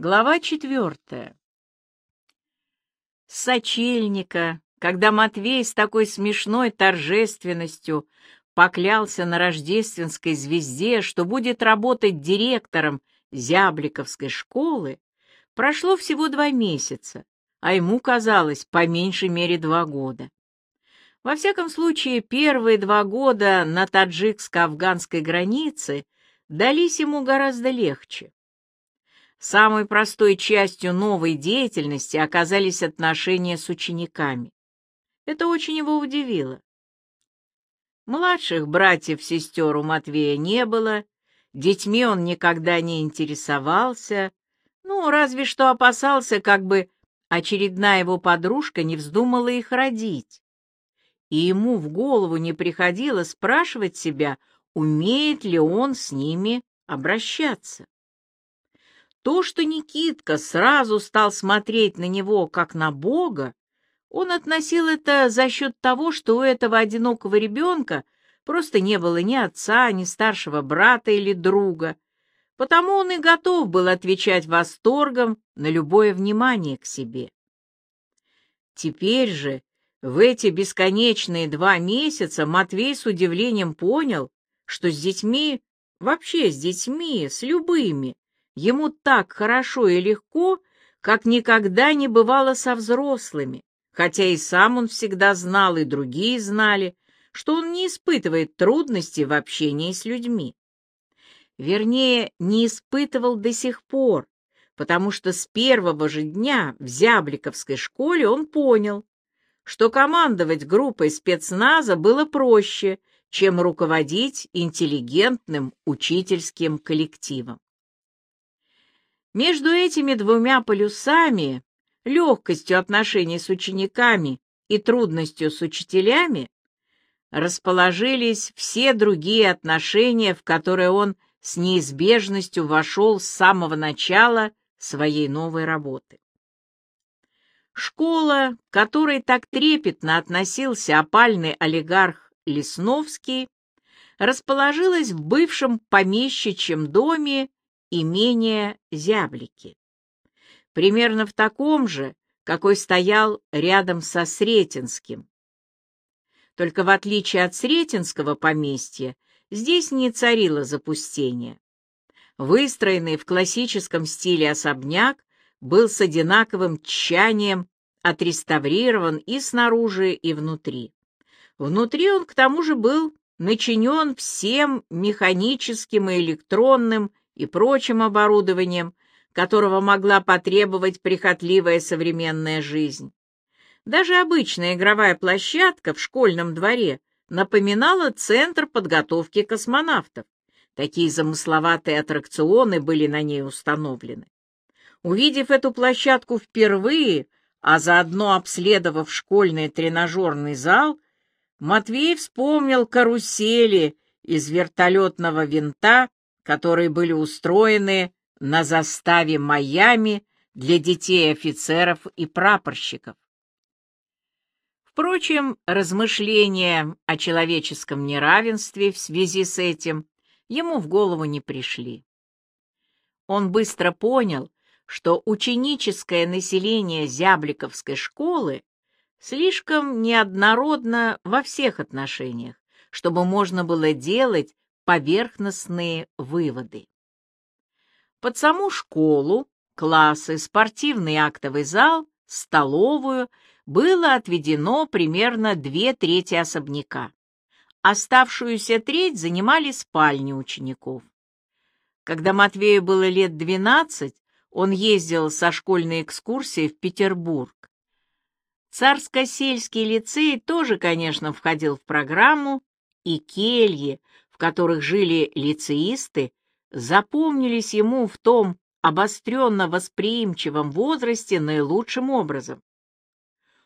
Глава четвертая. Сочельника, когда Матвей с такой смешной торжественностью поклялся на рождественской звезде, что будет работать директором Зябликовской школы, прошло всего два месяца, а ему казалось по меньшей мере два года. Во всяком случае, первые два года на таджикско-афганской границе дались ему гораздо легче. Самой простой частью новой деятельности оказались отношения с учениками. Это очень его удивило. Младших братьев-сестер у Матвея не было, детьми он никогда не интересовался, ну, разве что опасался, как бы очередная его подружка не вздумала их родить. И ему в голову не приходило спрашивать себя, умеет ли он с ними обращаться. То, что Никитка сразу стал смотреть на него как на Бога, он относил это за счет того, что у этого одинокого ребенка просто не было ни отца, ни старшего брата или друга, потому он и готов был отвечать восторгом на любое внимание к себе. Теперь же, в эти бесконечные два месяца, Матвей с удивлением понял, что с детьми, вообще с детьми, с любыми, Ему так хорошо и легко, как никогда не бывало со взрослыми, хотя и сам он всегда знал, и другие знали, что он не испытывает трудностей в общении с людьми. Вернее, не испытывал до сих пор, потому что с первого же дня в Зябликовской школе он понял, что командовать группой спецназа было проще, чем руководить интеллигентным учительским коллективом. Между этими двумя полюсами, легкостью отношений с учениками и трудностью с учителями, расположились все другие отношения, в которые он с неизбежностью вошел с самого начала своей новой работы. Школа, к которой так трепетно относился опальный олигарх Лесновский, расположилась в бывшем помещичьем доме имение Зяблики. Примерно в таком же, какой стоял рядом со Сретенским. Только в отличие от Сретенского поместья, здесь не царило запустение. Выстроенный в классическом стиле особняк был с одинаковым тщанием отреставрирован и снаружи, и внутри. Внутри он, к тому же, был начинен всем механическим и электронным и прочим оборудованием, которого могла потребовать прихотливая современная жизнь. Даже обычная игровая площадка в школьном дворе напоминала центр подготовки космонавтов. Такие замысловатые аттракционы были на ней установлены. Увидев эту площадку впервые, а заодно обследовав школьный тренажерный зал, Матвей вспомнил карусели из вертолетного винта которые были устроены на заставе Майами для детей офицеров и прапорщиков. Впрочем, размышления о человеческом неравенстве в связи с этим ему в голову не пришли. Он быстро понял, что ученическое население Зябликовской школы слишком неоднородно во всех отношениях, чтобы можно было делать поверхностные выводы. Под саму школу, классы, спортивный актовый зал, столовую было отведено примерно две трети особняка. Оставшуюся треть занимали спальни учеников. Когда Матвею было лет двенадцать, он ездил со школьной экскурсией в Петербург. Царско-сельский лицей тоже, конечно, входил в программу, и кельи, в которых жили лицеисты, запомнились ему в том обостренно восприимчивом возрасте наилучшим образом.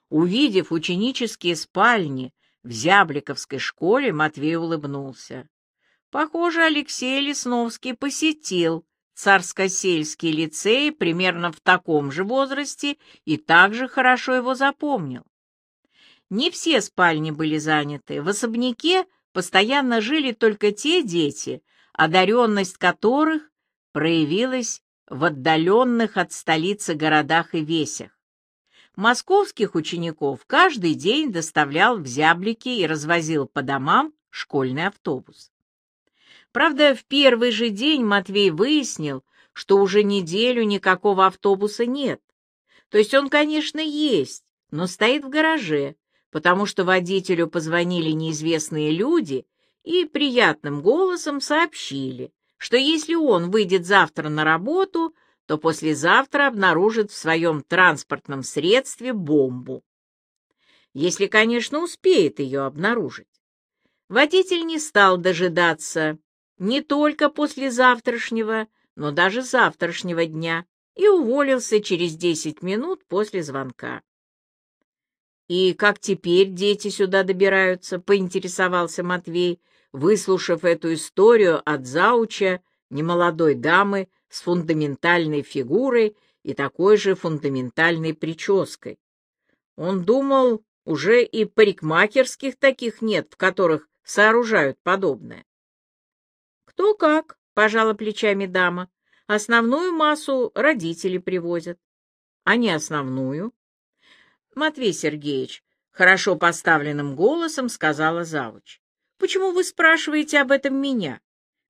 Увидев ученические спальни в Зябликовской школе, Матвей улыбнулся. Похоже, Алексей Лесновский посетил царско-сельский лицей примерно в таком же возрасте и также хорошо его запомнил. Не все спальни были заняты. В особняке постоянно жили только те дети, одаренность которых проявилась в отдаленных от столицы городах и весях. Московских учеников каждый день доставлял в зяблики и развозил по домам школьный автобус. Правда, в первый же день Матвей выяснил, что уже неделю никакого автобуса нет. То есть он, конечно, есть, но стоит в гараже, потому что водителю позвонили неизвестные люди и приятным голосом сообщили, что если он выйдет завтра на работу, то послезавтра обнаружит в своем транспортном средстве бомбу. Если, конечно, успеет ее обнаружить. Водитель не стал дожидаться не только послезавтрашнего, но даже завтрашнего дня и уволился через десять минут после звонка. «И как теперь дети сюда добираются?» — поинтересовался Матвей, выслушав эту историю от зауча немолодой дамы с фундаментальной фигурой и такой же фундаментальной прической. Он думал, уже и парикмахерских таких нет, в которых сооружают подобное. «Кто как?» — пожала плечами дама. «Основную массу родители привозят». «А не основную?» «Матвей Сергеевич», — хорошо поставленным голосом сказала завуч. «Почему вы спрашиваете об этом меня?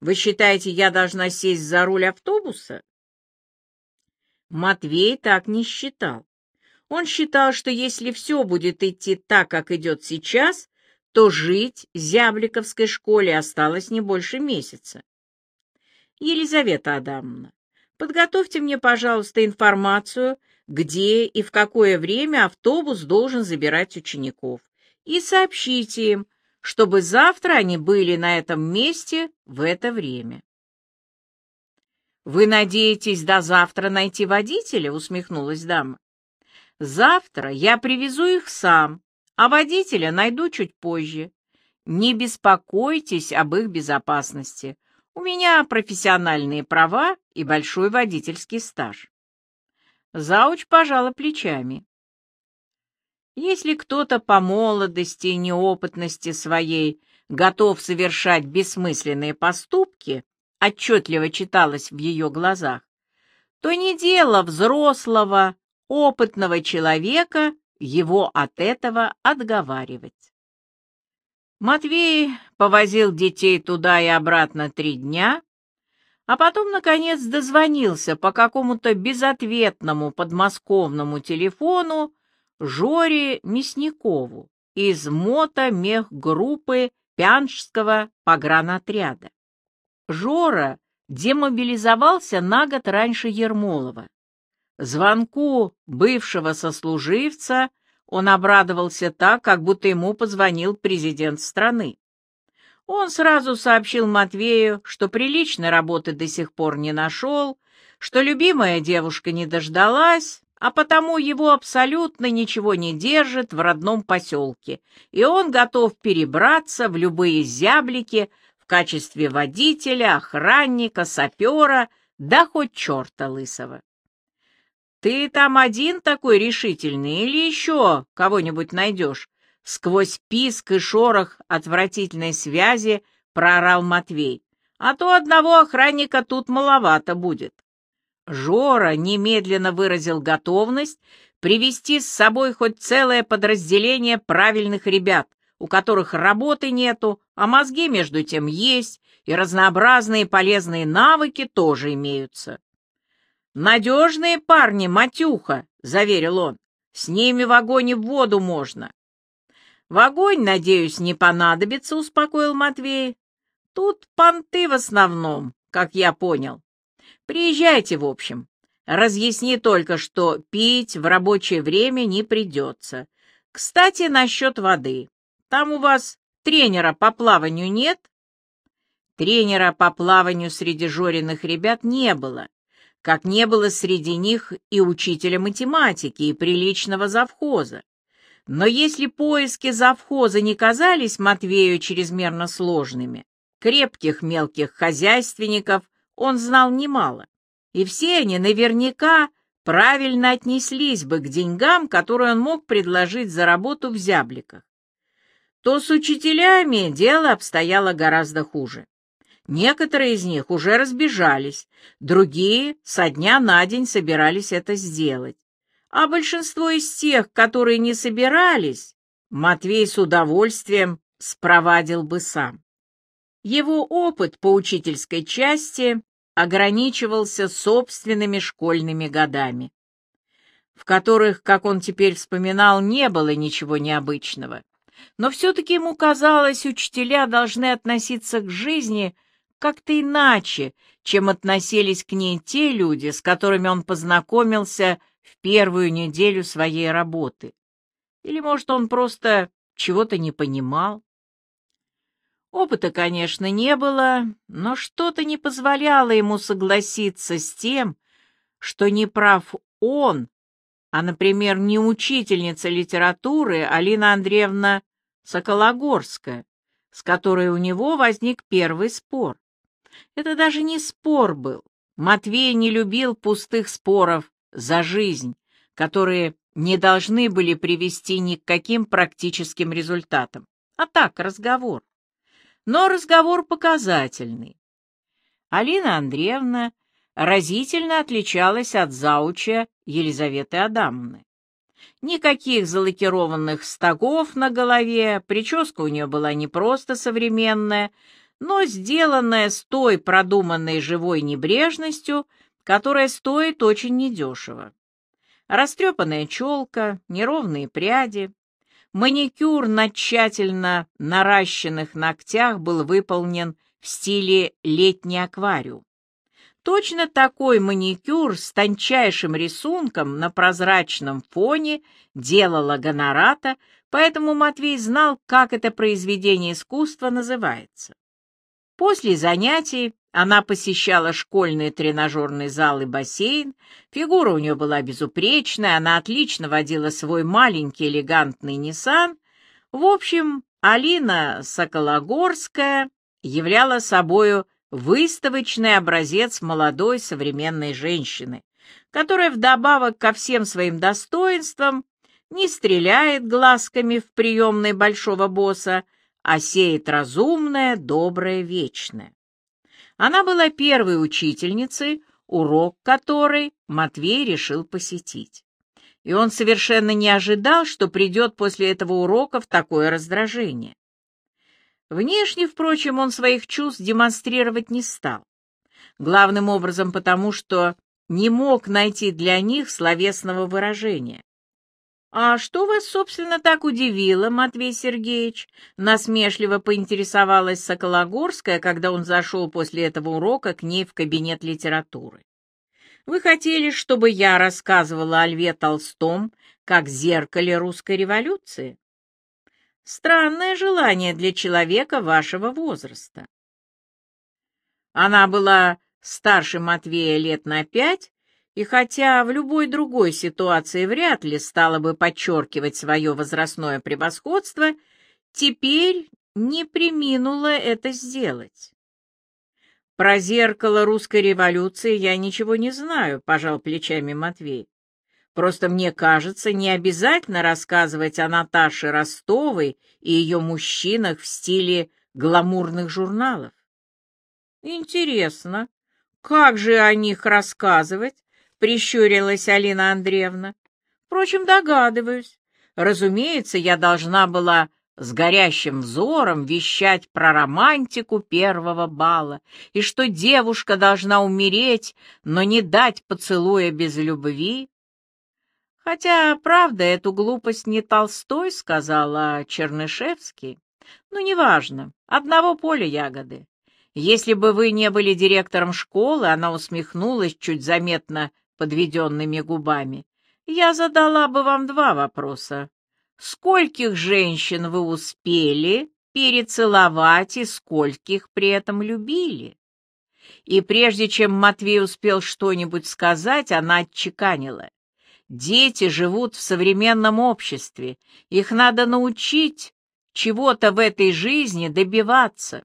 Вы считаете, я должна сесть за руль автобуса?» Матвей так не считал. Он считал, что если все будет идти так, как идет сейчас, то жить Зябликовской школе осталось не больше месяца. Елизавета Адамовна, подготовьте мне, пожалуйста, информацию, где и в какое время автобус должен забирать учеников, и сообщите им, чтобы завтра они были на этом месте в это время. «Вы надеетесь до завтра найти водителя?» — усмехнулась дама. «Завтра я привезу их сам, а водителя найду чуть позже. Не беспокойтесь об их безопасности. У меня профессиональные права и большой водительский стаж. Зауч пожала плечами. Если кто-то по молодости и неопытности своей готов совершать бессмысленные поступки, отчетливо читалось в ее глазах, то не дело взрослого, опытного человека его от этого отговаривать. Матвей повозил детей туда и обратно три дня, а потом, наконец, дозвонился по какому-то безответному подмосковному телефону Жоре Мясникову из мотомехгруппы Пянжского погранотряда. Жора демобилизовался на год раньше Ермолова. Звонку бывшего сослуживца он обрадовался так, как будто ему позвонил президент страны. Он сразу сообщил Матвею, что приличной работы до сих пор не нашел, что любимая девушка не дождалась, а потому его абсолютно ничего не держит в родном поселке, и он готов перебраться в любые зяблики в качестве водителя, охранника, сапера, да хоть черта лысого. «Ты там один такой решительный или еще кого-нибудь найдешь?» Сквозь писк и шорох отвратительной связи проорал Матвей. «А то одного охранника тут маловато будет». Жора немедленно выразил готовность привести с собой хоть целое подразделение правильных ребят, у которых работы нету, а мозги между тем есть, и разнообразные полезные навыки тоже имеются. «Надежные парни, Матюха», — заверил он. «С ними в огонь и в воду можно». «В огонь, надеюсь, не понадобится», — успокоил Матвей. «Тут понты в основном, как я понял. Приезжайте, в общем. Разъясни только, что пить в рабочее время не придется. Кстати, насчет воды. Там у вас тренера по плаванию нет?» Тренера по плаванию среди Жориных ребят не было как не было среди них и учителя математики, и приличного завхоза. Но если поиски завхоза не казались Матвею чрезмерно сложными, крепких мелких хозяйственников он знал немало, и все они наверняка правильно отнеслись бы к деньгам, которые он мог предложить за работу в зябликах. То с учителями дело обстояло гораздо хуже. Некоторые из них уже разбежались, другие со дня на день собирались это сделать. А большинство из тех, которые не собирались, Матвей с удовольствием спровадил бы сам. Его опыт по учительской части ограничивался собственными школьными годами, в которых, как он теперь вспоминал, не было ничего необычного. Но все-таки ему казалось, учителя должны относиться к жизни как-то иначе, чем относились к ней те люди, с которыми он познакомился в первую неделю своей работы. Или, может, он просто чего-то не понимал? Опыта, конечно, не было, но что-то не позволяло ему согласиться с тем, что не прав он, а, например, не учительница литературы Алина Андреевна Сокологорская, с которой у него возник первый спор. Это даже не спор был. Матвей не любил пустых споров за жизнь, которые не должны были привести ни к каким практическим результатам. А так, разговор но разговор показательный. Алина Андреевна разительно отличалась от зауча Елизаветы Адамовны. Никаких залакированных стогов на голове, прическа у нее была не просто современная, но сделанная с той продуманной живой небрежностью, которая стоит очень недешево. Растрепанная челка, неровные пряди, Маникюр на тщательно наращенных ногтях был выполнен в стиле летний аквариум. Точно такой маникюр с тончайшим рисунком на прозрачном фоне делала гонората, поэтому Матвей знал, как это произведение искусства называется. После занятий она посещала школьный тренажерный зал и бассейн, фигура у нее была безупречная, она отлично водила свой маленький элегантный Ниссан. В общем, Алина Сокологорская являла собою выставочный образец молодой современной женщины, которая вдобавок ко всем своим достоинствам не стреляет глазками в приемной большого босса, а сеет разумное, доброе, вечное. Она была первой учительницей, урок которой Матвей решил посетить. И он совершенно не ожидал, что придет после этого урока в такое раздражение. Внешне, впрочем, он своих чувств демонстрировать не стал. Главным образом потому, что не мог найти для них словесного выражения. «А что вас, собственно, так удивило, Матвей Сергеевич?» — насмешливо поинтересовалась Сокологорская, когда он зашел после этого урока к ней в кабинет литературы. «Вы хотели, чтобы я рассказывала о Льве Толстом как зеркале русской революции?» «Странное желание для человека вашего возраста». Она была старше Матвея лет на пять, и хотя в любой другой ситуации вряд ли стала бы подчеркивать свое возрастное превосходство, теперь не приминула это сделать. «Про зеркало русской революции я ничего не знаю», — пожал плечами Матвей. «Просто мне кажется, не обязательно рассказывать о Наташе Ростовой и ее мужчинах в стиле гламурных журналов». «Интересно, как же о них рассказывать?» Прищурилась Алина Андреевна. Впрочем, догадываюсь. Разумеется, я должна была с горящим взором вещать про романтику первого бала, и что девушка должна умереть, но не дать поцелуя без любви. Хотя, правда, эту глупость не Толстой сказал, а Чернышевский. Ну, неважно, одного поля ягоды. Если бы вы не были директором школы, она усмехнулась чуть заметно подведенными губами, я задала бы вам два вопроса. Скольких женщин вы успели перецеловать и скольких при этом любили? И прежде чем Матвей успел что-нибудь сказать, она отчеканила. Дети живут в современном обществе, их надо научить чего-то в этой жизни добиваться.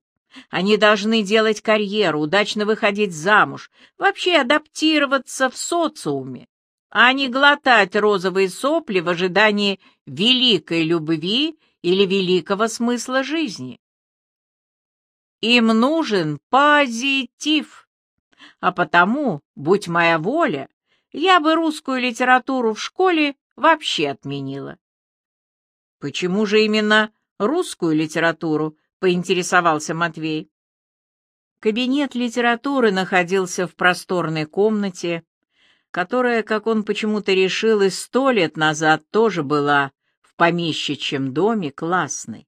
Они должны делать карьеру, удачно выходить замуж, вообще адаптироваться в социуме, а не глотать розовые сопли в ожидании великой любви или великого смысла жизни. Им нужен позитив. А потому, будь моя воля, я бы русскую литературу в школе вообще отменила. Почему же именно русскую литературу? Поинтересовался Матвей. Кабинет литературы находился в просторной комнате, которая, как он почему-то решил, и сто лет назад тоже была в помещичьем доме классной.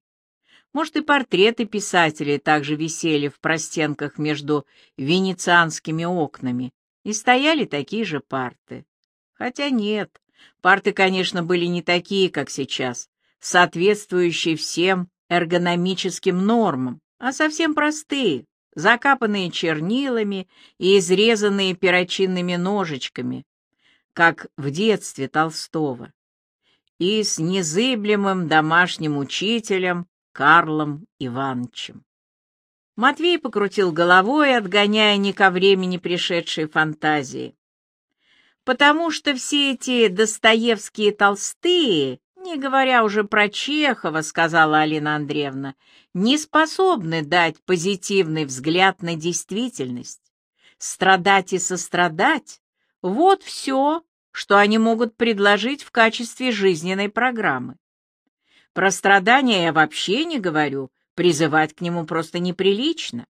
Может, и портреты писателей также висели в простенках между венецианскими окнами, и стояли такие же парты. Хотя нет, парты, конечно, были не такие, как сейчас, соответствующие всем эргономическим нормам, а совсем простые, закапанные чернилами и изрезанные перочинными ножичками, как в детстве Толстого, и с незыблемым домашним учителем Карлом Ивановичем. Матвей покрутил головой, отгоняя не ко времени пришедшие фантазии. Потому что все эти Достоевские толстые, не говоря уже про Чехова, сказала Алина Андреевна, не способны дать позитивный взгляд на действительность. Страдать и сострадать — вот все, что они могут предложить в качестве жизненной программы. Про страдания я вообще не говорю, призывать к нему просто неприлично.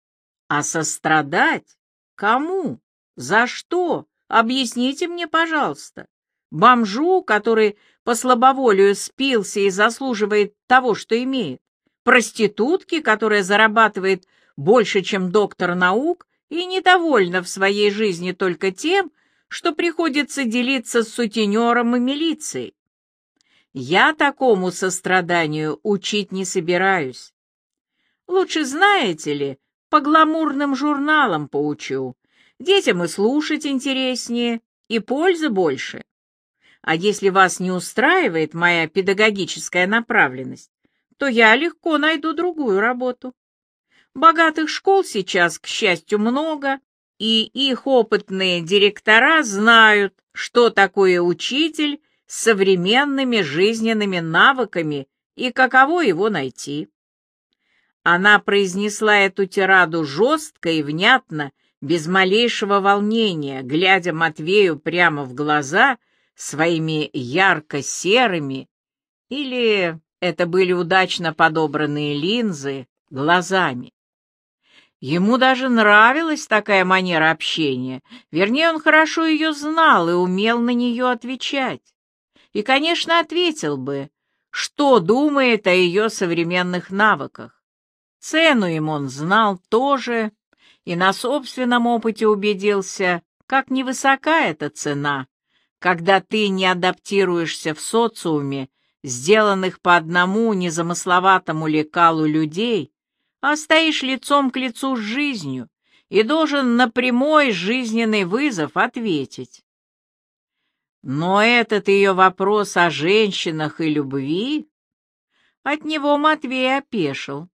А сострадать? Кому? За что? Объясните мне, пожалуйста. Бомжу, который по слабоволию спился и заслуживает того, что имеет. Проститутке, которая зарабатывает больше, чем доктор наук, и недовольна в своей жизни только тем, что приходится делиться с сутенером и милицией. Я такому состраданию учить не собираюсь. Лучше, знаете ли, по гламурным журналам поучу. Детям и слушать интереснее, и пользы больше. А если вас не устраивает моя педагогическая направленность, то я легко найду другую работу. Богатых школ сейчас, к счастью, много, и их опытные директора знают, что такое учитель с современными жизненными навыками и каково его найти. Она произнесла эту тираду жестко и внятно, без малейшего волнения, глядя Матвею прямо в глаза своими ярко-серыми, или это были удачно подобранные линзы, глазами. Ему даже нравилась такая манера общения, вернее, он хорошо ее знал и умел на нее отвечать и, конечно, ответил бы, что думает о ее современных навыках. Цену им он знал тоже и на собственном опыте убедился, как невысока эта цена, когда ты не адаптируешься в социуме, сделанных по одному незамысловатому лекалу людей, а стоишь лицом к лицу с жизнью и должен на прямой жизненный вызов ответить. Но этот ее вопрос о женщинах и любви, от него Матвей опешил.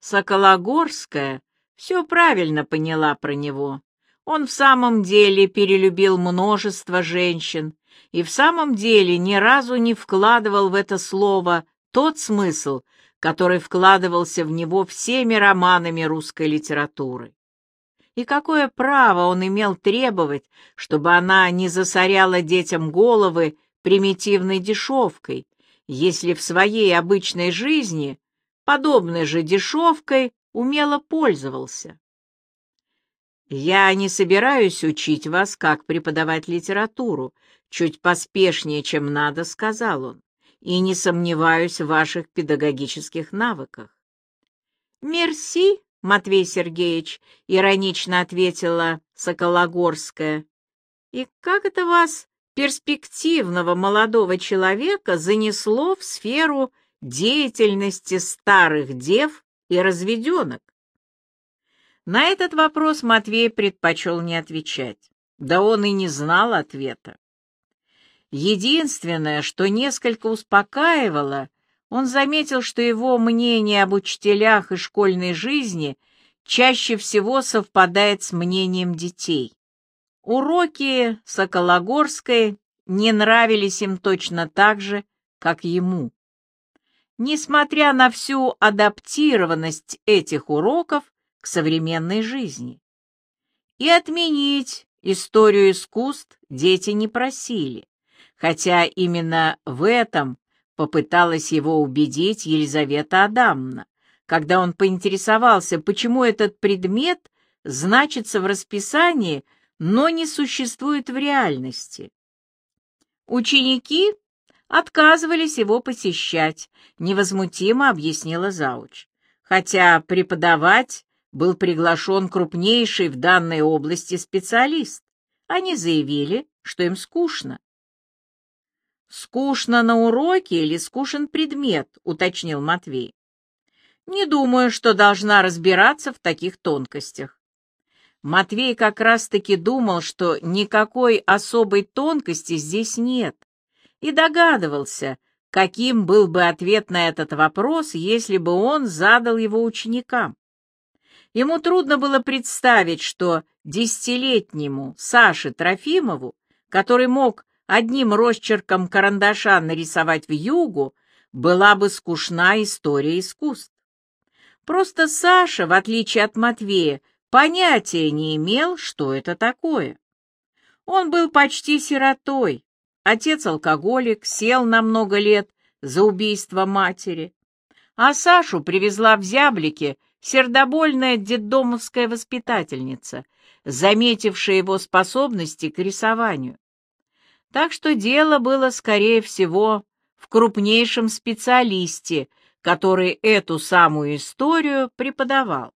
Сокологорская все правильно поняла про него. Он в самом деле перелюбил множество женщин и в самом деле ни разу не вкладывал в это слово тот смысл, который вкладывался в него всеми романами русской литературы. И какое право он имел требовать, чтобы она не засоряла детям головы примитивной дешевкой, если в своей обычной жизни подобной же дешевкой умело пользовался? «Я не собираюсь учить вас, как преподавать литературу», чуть поспешнее, чем надо, сказал он, и не сомневаюсь в ваших педагогических навыках. «Мерси», Матвей Сергеевич, — иронично ответила Сокологорская. «И как это вас, перспективного молодого человека, занесло в сферу деятельности старых дев и разведенок?» На этот вопрос Матвей предпочел не отвечать. Да он и не знал ответа. Единственное, что несколько успокаивало, он заметил, что его мнение об учителях и школьной жизни чаще всего совпадает с мнением детей. Уроки Сокологорской не нравились им точно так же, как ему. Несмотря на всю адаптированность этих уроков, к современной жизни. И отменить историю искусств дети не просили, хотя именно в этом попыталась его убедить Елизавета Адамовна, когда он поинтересовался, почему этот предмет значится в расписании, но не существует в реальности. Ученики отказывались его посещать, невозмутимо объяснила Зауч, хотя преподавать был приглашен крупнейший в данной области специалист. Они заявили, что им скучно. «Скучно на уроке или скучен предмет?» — уточнил Матвей. «Не думаю, что должна разбираться в таких тонкостях». Матвей как раз-таки думал, что никакой особой тонкости здесь нет, и догадывался, каким был бы ответ на этот вопрос, если бы он задал его ученикам. Ему трудно было представить, что десятилетнему Саше Трофимову, который мог одним росчерком карандаша нарисовать в югу, была бы скучна история искусств. Просто Саша, в отличие от Матвея, понятия не имел, что это такое. Он был почти сиротой, отец-алкоголик, сел на много лет за убийство матери, а Сашу привезла в зяблике сердобольная детдомовская воспитательница, заметившая его способности к рисованию. Так что дело было, скорее всего, в крупнейшем специалисте, который эту самую историю преподавал.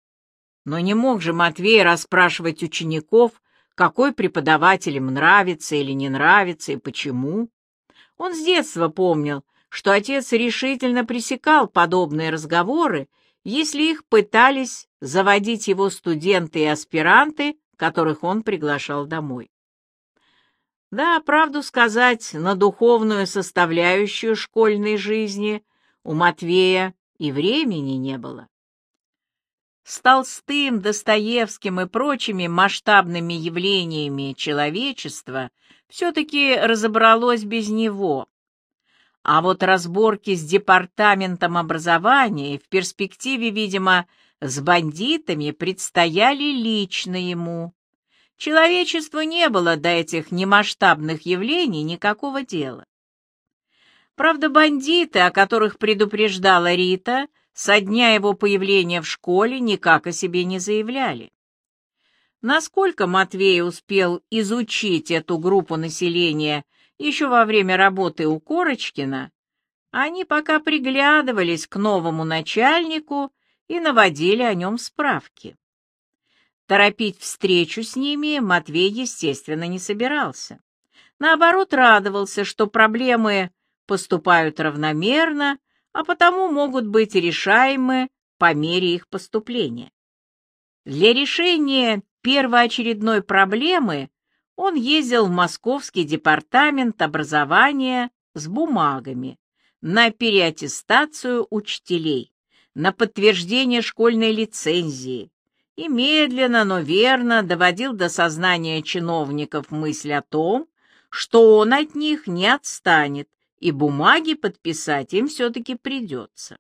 Но не мог же Матвей расспрашивать учеников, какой преподаватель им нравится или не нравится и почему. Он с детства помнил, что отец решительно пресекал подобные разговоры, если их пытались заводить его студенты и аспиранты, которых он приглашал домой. Да, правду сказать, на духовную составляющую школьной жизни у Матвея и времени не было. С Толстым, Достоевским и прочими масштабными явлениями человечества все-таки разобралось без него. А вот разборки с департаментом образования в перспективе, видимо, с бандитами предстояли лично ему. Человечеству не было до этих немасштабных явлений никакого дела. Правда, бандиты, о которых предупреждала Рита, со дня его появления в школе никак о себе не заявляли. Насколько Матвей успел изучить эту группу населения еще во время работы у Корочкина, они пока приглядывались к новому начальнику и наводили о нем справки. Торопить встречу с ними Матвей, естественно, не собирался. Наоборот, радовался, что проблемы поступают равномерно, а потому могут быть решаемы по мере их поступления. Для решения первоочередной проблемы он ездил в Московский департамент образования с бумагами на переаттестацию учителей, на подтверждение школьной лицензии, и медленно, но верно доводил до сознания чиновников мысль о том, что он от них не отстанет, и бумаги подписать им все-таки придется.